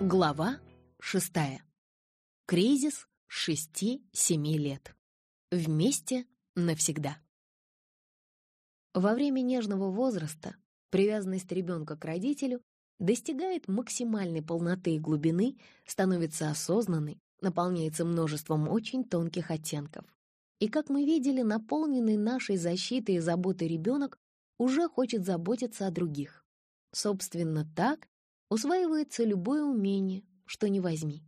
Глава шестая. Кризис шести-семи лет. Вместе навсегда. Во время нежного возраста привязанность ребенка к родителю достигает максимальной полноты и глубины, становится осознанной, наполняется множеством очень тонких оттенков. И, как мы видели, наполненный нашей защитой и заботой ребенок уже хочет заботиться о других. Собственно, так усваивается любое умение, что не возьми.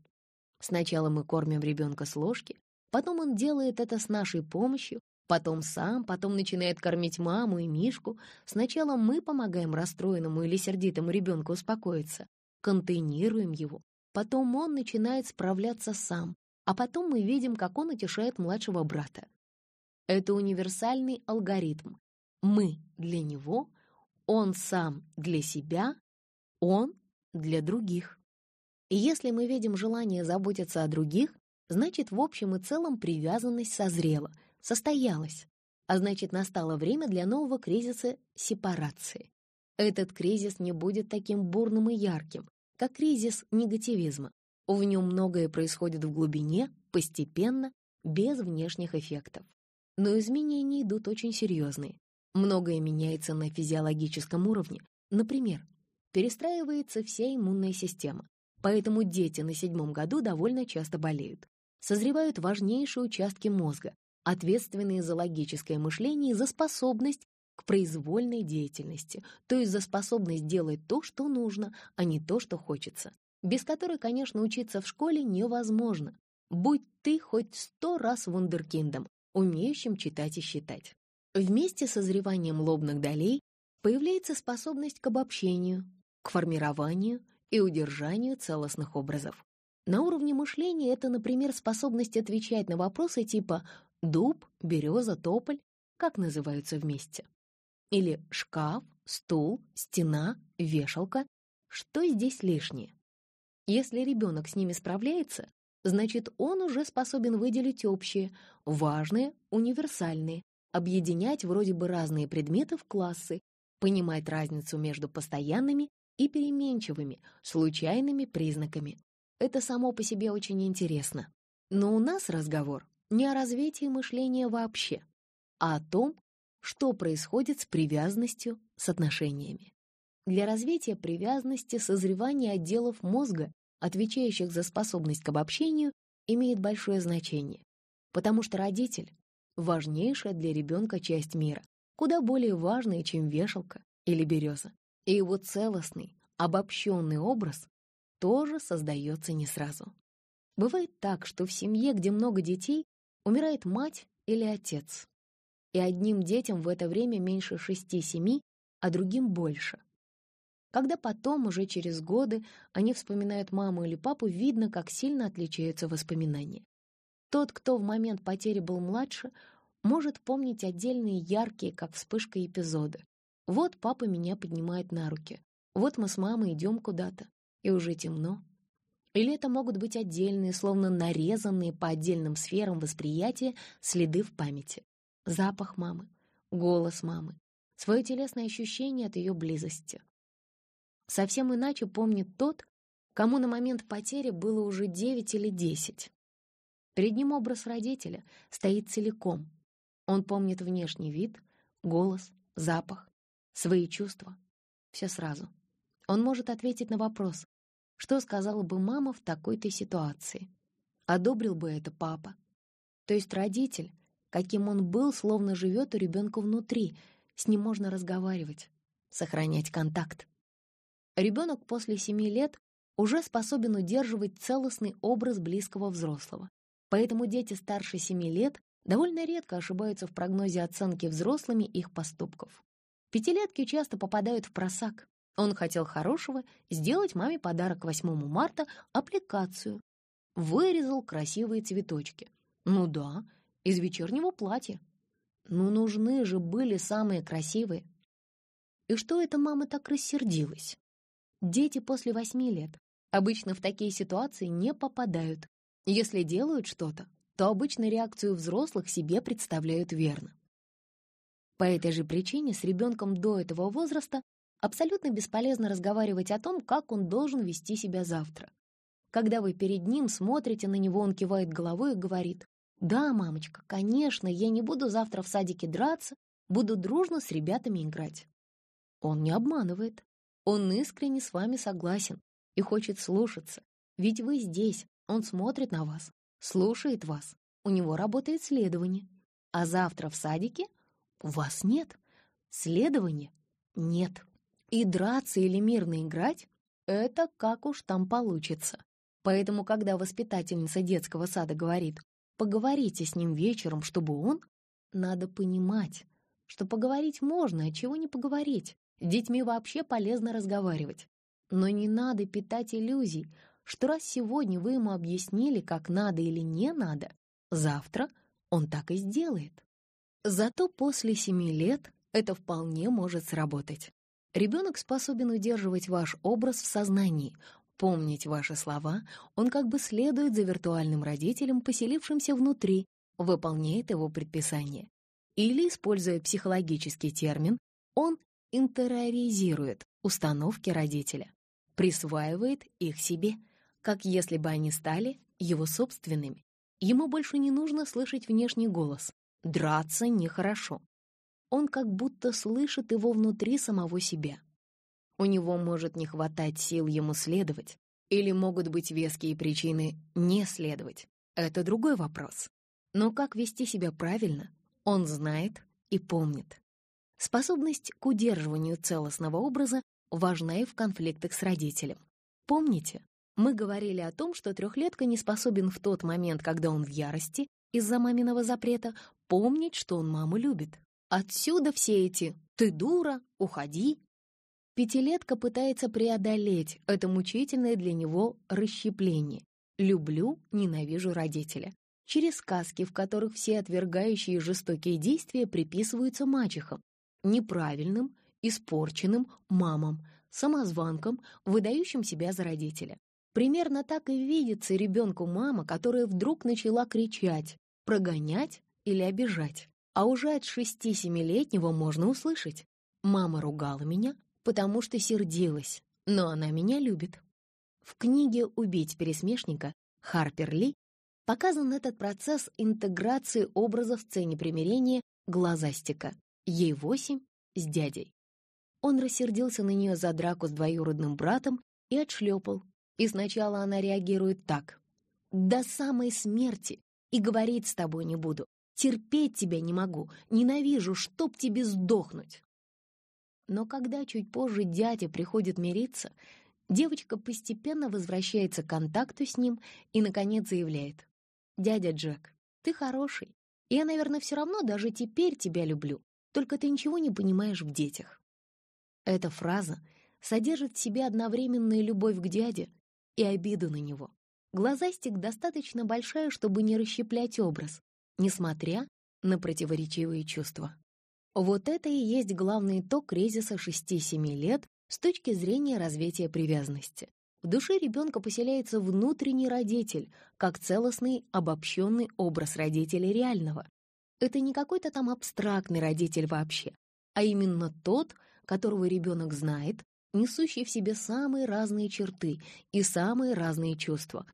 Сначала мы кормим ребенка с ложки, потом он делает это с нашей помощью, потом сам, потом начинает кормить маму и Мишку. Сначала мы помогаем расстроенному или сердитому ребенку успокоиться, контейнируем его, потом он начинает справляться сам, а потом мы видим, как он утешает младшего брата. Это универсальный алгоритм. Мы для него, он сам для себя, он для других. И если мы видим желание заботиться о других, значит, в общем и целом привязанность созрела, состоялась, а значит, настало время для нового кризиса сепарации. Этот кризис не будет таким бурным и ярким, как кризис негативизма. В нем многое происходит в глубине, постепенно, без внешних эффектов. Но изменения идут очень серьезные. Многое меняется на физиологическом уровне. Например, перестраивается вся иммунная система, поэтому дети на седьмом году довольно часто болеют. Созревают важнейшие участки мозга, ответственные за логическое мышление и за способность к произвольной деятельности, то есть за способность делать то, что нужно, а не то, что хочется, без которой, конечно, учиться в школе невозможно. Будь ты хоть сто раз вундеркиндом, умеющим читать и считать. Вместе с созреванием лобных долей появляется способность к обобщению, к формированию и удержанию целостных образов. На уровне мышления это, например, способность отвечать на вопросы типа «дуб», «береза», «тополь», как называются вместе. Или «шкаф», «стул», «стена», «вешалка». Что здесь лишнее? Если ребенок с ними справляется, значит, он уже способен выделить общие, важные, универсальные, объединять вроде бы разные предметы в классы, понимать разницу между постоянными и переменчивыми, случайными признаками. Это само по себе очень интересно. Но у нас разговор не о развитии мышления вообще, а о том, что происходит с привязанностью, с отношениями. Для развития привязанности созревание отделов мозга, отвечающих за способность к обобщению, имеет большое значение, потому что родитель — важнейшая для ребенка часть мира, куда более важная, чем вешалка или береза и его целостный, обобщенный образ тоже создается не сразу. Бывает так, что в семье, где много детей, умирает мать или отец. И одним детям в это время меньше шести-семи, а другим больше. Когда потом, уже через годы, они вспоминают маму или папу, видно, как сильно отличаются воспоминания. Тот, кто в момент потери был младше, может помнить отдельные яркие, как вспышка, эпизоды. Вот папа меня поднимает на руки. Вот мы с мамой идем куда-то, и уже темно. Или это могут быть отдельные, словно нарезанные по отдельным сферам восприятия следы в памяти. Запах мамы, голос мамы, свое телесное ощущение от ее близости. Совсем иначе помнит тот, кому на момент потери было уже девять или десять. Перед ним образ родителя стоит целиком. Он помнит внешний вид, голос, запах, свои чувства. Все сразу. Он может ответить на вопрос, что сказала бы мама в такой-то ситуации. Одобрил бы это папа. То есть родитель, каким он был, словно живет у ребенка внутри, с ним можно разговаривать, сохранять контакт. Ребенок после семи лет уже способен удерживать целостный образ близкого взрослого. Поэтому дети старше семи лет довольно редко ошибаются в прогнозе оценки взрослыми их поступков. Пятилетки часто попадают в просак. Он хотел хорошего, сделать маме подарок 8 марта, аппликацию. Вырезал красивые цветочки. Ну да, из вечернего платья. Ну нужны же были самые красивые. И что это мама так рассердилась? Дети после восьми лет обычно в такие ситуации не попадают. Если делают что-то, то обычно реакцию взрослых себе представляют верно. По этой же причине с ребенком до этого возраста абсолютно бесполезно разговаривать о том, как он должен вести себя завтра. Когда вы перед ним смотрите на него, он кивает головой и говорит, «Да, мамочка, конечно, я не буду завтра в садике драться, буду дружно с ребятами играть». Он не обманывает. Он искренне с вами согласен и хочет слушаться. Ведь вы здесь, он смотрит на вас, слушает вас, у него работает следование. А завтра в садике вас нет. Следования нет. И драться или мирно играть — это как уж там получится. Поэтому, когда воспитательница детского сада говорит «поговорите с ним вечером, чтобы он…», надо понимать, что поговорить можно, а чего не поговорить. С детьми вообще полезно разговаривать. Но не надо питать иллюзий, что раз сегодня вы ему объяснили, как надо или не надо, завтра он так и сделает. Зато после семи лет это вполне может сработать. Ребенок способен удерживать ваш образ в сознании, помнить ваши слова, он как бы следует за виртуальным родителем, поселившимся внутри, выполняет его предписание. Или, используя психологический термин, он интероризирует установки родителя, присваивает их себе, как если бы они стали его собственными. Ему больше не нужно слышать внешний голос. Драться нехорошо он как будто слышит его внутри самого себя. У него может не хватать сил ему следовать, или могут быть веские причины не следовать. Это другой вопрос. Но как вести себя правильно, он знает и помнит. Способность к удерживанию целостного образа важна и в конфликтах с родителем. Помните, мы говорили о том, что трехлетка не способен в тот момент, когда он в ярости из-за маминого запрета, помнить, что он маму любит. Отсюда все эти «ты дура», «уходи». Пятилетка пытается преодолеть это мучительное для него расщепление. «Люблю, ненавижу родителя» через сказки, в которых все отвергающие жестокие действия приписываются мачехам, неправильным, испорченным мамам, самозванкам, выдающим себя за родителя. Примерно так и видится ребенку мама, которая вдруг начала кричать, прогонять или обижать. А уже от шести-семилетнего можно услышать. Мама ругала меня, потому что сердилась, но она меня любит. В книге «Убить пересмешника» Харпер Ли показан этот процесс интеграции образа в сцене примирения глазастика. Ей восемь с дядей. Он рассердился на нее за драку с двоюродным братом и отшлепал. И сначала она реагирует так. «До самой смерти и говорить с тобой не буду. Терпеть тебя не могу, ненавижу, чтоб тебе сдохнуть. Но когда чуть позже дядя приходит мириться, девочка постепенно возвращается к контакту с ним и, наконец, заявляет. «Дядя Джек, ты хороший, я, наверное, все равно даже теперь тебя люблю, только ты ничего не понимаешь в детях». Эта фраза содержит в себе одновременную любовь к дяде и обиду на него. Глазастик достаточно большая, чтобы не расщеплять образ, несмотря на противоречивые чувства. Вот это и есть главный итог кризиса 6-7 лет с точки зрения развития привязанности. В душе ребенка поселяется внутренний родитель, как целостный обобщенный образ родителя реального. Это не какой-то там абстрактный родитель вообще, а именно тот, которого ребенок знает, несущий в себе самые разные черты и самые разные чувства.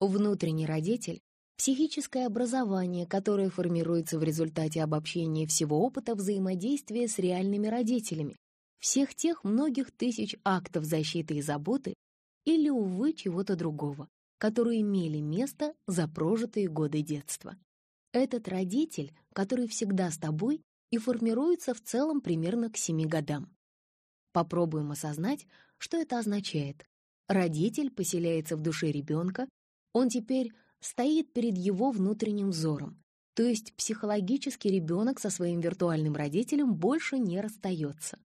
Внутренний родитель Психическое образование, которое формируется в результате обобщения всего опыта взаимодействия с реальными родителями, всех тех многих тысяч актов защиты и заботы или, увы, чего-то другого, которые имели место за прожитые годы детства. Этот родитель, который всегда с тобой и формируется в целом примерно к семи годам. Попробуем осознать, что это означает. Родитель поселяется в душе ребенка, он теперь стоит перед его внутренним взором. То есть психологически ребенок со своим виртуальным родителем больше не расстается.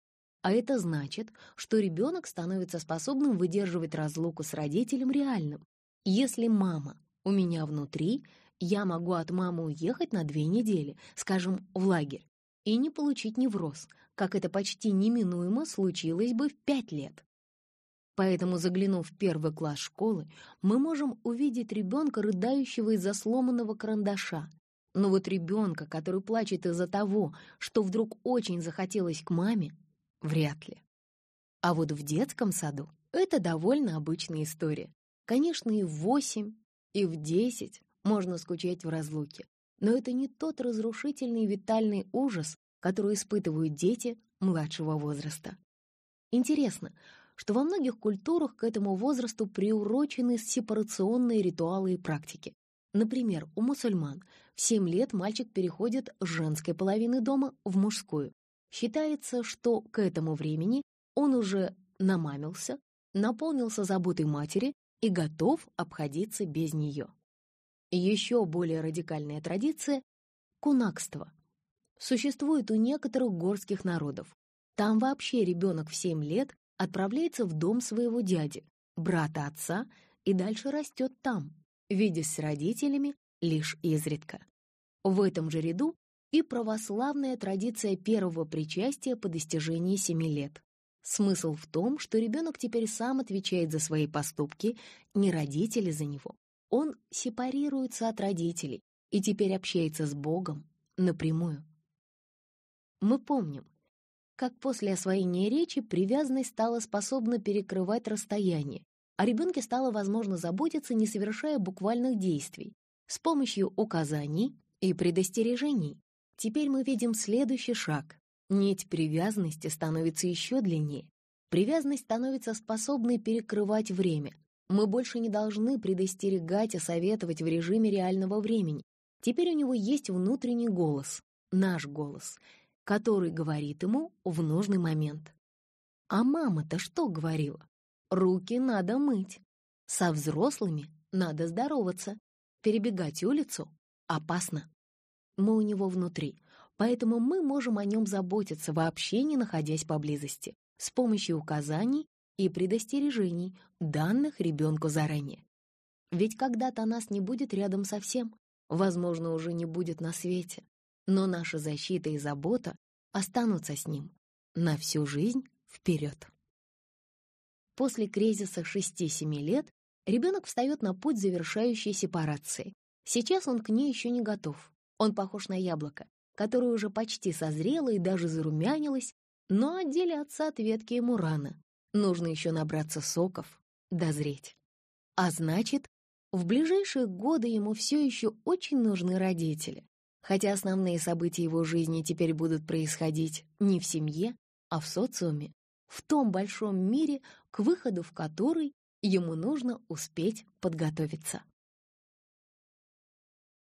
А это значит, что ребенок становится способным выдерживать разлуку с родителем реальным. Если мама у меня внутри, я могу от мамы уехать на две недели, скажем, в лагерь, и не получить невроз, как это почти неминуемо случилось бы в пять лет. Поэтому, заглянув в первый класс школы, мы можем увидеть ребенка, рыдающего из-за сломанного карандаша. Но вот ребенка, который плачет из-за того, что вдруг очень захотелось к маме, вряд ли. А вот в детском саду это довольно обычная история. Конечно, и в восемь, и в десять можно скучать в разлуке, но это не тот разрушительный витальный ужас, который испытывают дети младшего возраста. Интересно, что во многих культурах к этому возрасту приурочены сепарационные ритуалы и практики. Например, у мусульман в 7 лет мальчик переходит с женской половины дома в мужскую. Считается, что к этому времени он уже намамился, наполнился заботой матери и готов обходиться без нее. Еще более радикальная традиция — кунакство. Существует у некоторых горских народов. Там вообще ребенок в 7 лет отправляется в дом своего дяди, брата отца, и дальше растет там, видясь с родителями лишь изредка. В этом же ряду и православная традиция первого причастия по достижении семи лет. Смысл в том, что ребенок теперь сам отвечает за свои поступки, не родители за него. Он сепарируется от родителей и теперь общается с Богом напрямую. Мы помним, как после освоения речи привязанность стала способна перекрывать расстояние, а ребенке стало возможно заботиться, не совершая буквальных действий, с помощью указаний и предостережений. Теперь мы видим следующий шаг. Нить привязанности становится еще длиннее. Привязанность становится способной перекрывать время, мы больше не должны предостерегать и советовать в режиме реального времени. Теперь у него есть внутренний голос, наш голос, который говорит ему в нужный момент. А мама-то что говорила? Руки надо мыть. Со взрослыми надо здороваться. Перебегать улицу опасно. Мы у него внутри, поэтому мы можем о нем заботиться, вообще не находясь поблизости, с помощью указаний и предостережений, данных ребенку заранее. Ведь когда-то нас не будет рядом совсем, возможно, уже не будет на свете, но наша защита и забота останутся с ним на всю жизнь вперед. После кризиса 6-7 лет ребенок встает на путь завершающей сепарации. Сейчас он к ней еще не готов. Он похож на яблоко, которое уже почти созрело и даже зарумянилось, но отделяться от ветки ему рано. Нужно еще набраться соков, дозреть. А значит, в ближайшие годы ему все еще очень нужны родители, хотя основные события его жизни теперь будут происходить не в семье, а в социуме, в том большом мире, к выходу в который ему нужно успеть подготовиться.